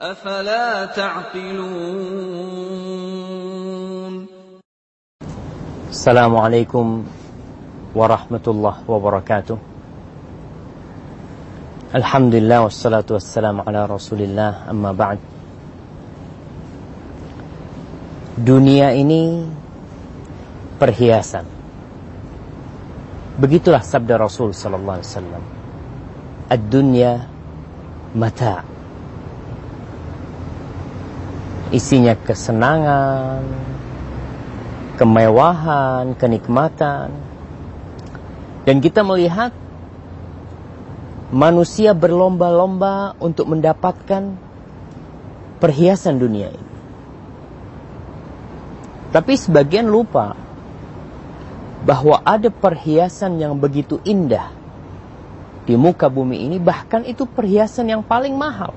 أفلا تعقلون السلام عليكم ورحمة الله وبركاته الحمد لله والصلاة والسلام على رسول الله أما بعد Dunia ini perhiasan. Begitulah sabda Rasul sallallahu alaihi wasallam. Ad-dunya mata. Isinya kesenangan, kemewahan, kenikmatan. Dan kita melihat manusia berlomba-lomba untuk mendapatkan perhiasan dunia ini. Tapi sebagian lupa bahwa ada perhiasan yang begitu indah di muka bumi ini bahkan itu perhiasan yang paling mahal.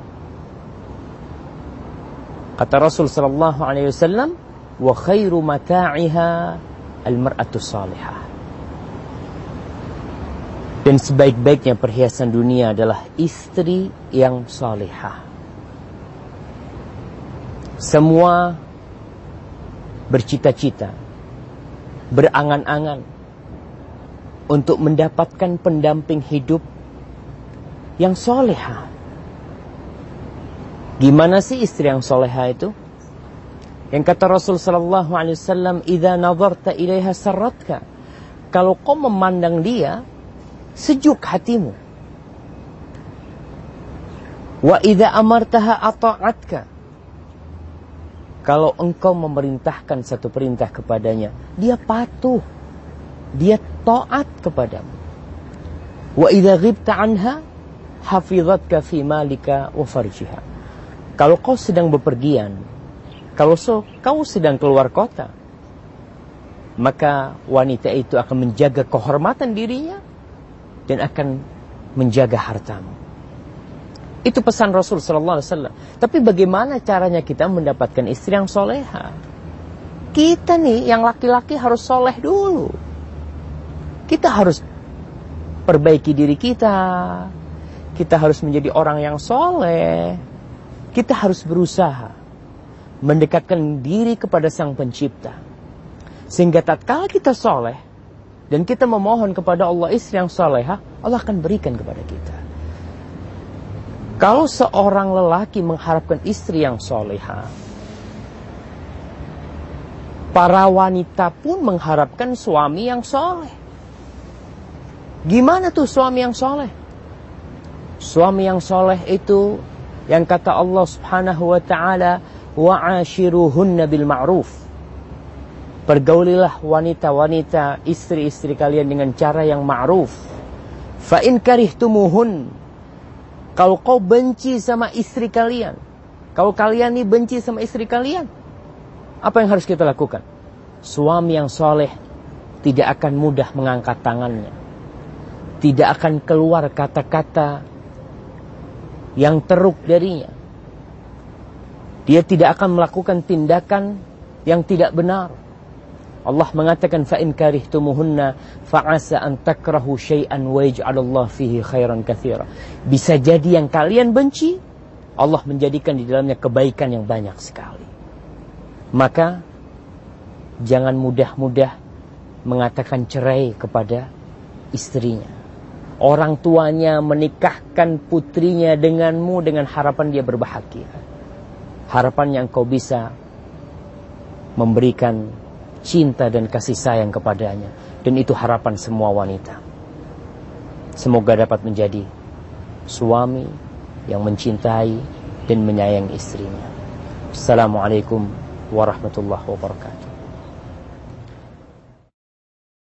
Kata Rasul sallallahu alaihi wasallam, "Wa khairu mata'iha al-mar'atu salihah." Dan sebaik-baiknya perhiasan dunia adalah istri yang salihah. Semua bercita-cita, berangan-angan untuk mendapatkan pendamping hidup yang soleha. Gimana sih istri yang soleha itu? Yang kata Rasul Sallallahu Alaihi Wasallam, "Ida nazarta ilaiha sarratka." Kalau kau memandang dia, sejuk hatimu. Wa idza amartaha ata'atka. Kalau engkau memerintahkan satu perintah kepadanya, dia patuh. Dia taat kepadamu. Wa idza ghibta anha hafizatka fi malika wa farjiha. Kalau kau sedang bepergian, kalau so, kau sedang keluar kota, maka wanita itu akan menjaga kehormatan dirinya dan akan menjaga hartamu. Itu pesan Rasul Sallallahu Alaihi Wasallam. Tapi bagaimana caranya kita mendapatkan istri yang soleha? Kita nih yang laki-laki harus soleh dulu. Kita harus perbaiki diri kita. Kita harus menjadi orang yang soleh. Kita harus berusaha mendekatkan diri kepada Sang Pencipta. Sehingga tatkala kita soleh dan kita memohon kepada Allah istri yang soleha, Allah akan berikan kepada kita. Kalau seorang lelaki mengharapkan istri yang soleha, para wanita pun mengharapkan suami yang soleh. Gimana tuh suami yang soleh? Suami yang soleh itu yang kata Allah subhanahu wa ta'ala wa'ashiruhunna bil ma'ruf. Pergaulilah wanita-wanita istri-istri kalian dengan cara yang ma'ruf. Fa in karihtumuhun kalau kau benci sama istri kalian, kalau kalian ini benci sama istri kalian, apa yang harus kita lakukan? Suami yang soleh tidak akan mudah mengangkat tangannya. Tidak akan keluar kata-kata yang teruk darinya. Dia tidak akan melakukan tindakan yang tidak benar. Allah mengatakan fa in karihtumuhunna fa'asa an takrahu syai'an wa yaj'alallah fihi khairan katsira. Bisa jadi yang kalian benci Allah menjadikan di dalamnya kebaikan yang banyak sekali. Maka jangan mudah-mudah mengatakan cerai kepada istrinya. Orang tuanya menikahkan putrinya denganmu dengan harapan dia berbahagia. Harapan yang kau bisa memberikan cinta dan kasih sayang kepadanya. Dan itu harapan semua wanita. Semoga dapat menjadi suami yang mencintai dan menyayangi istrinya. Assalamualaikum warahmatullahi wabarakatuh.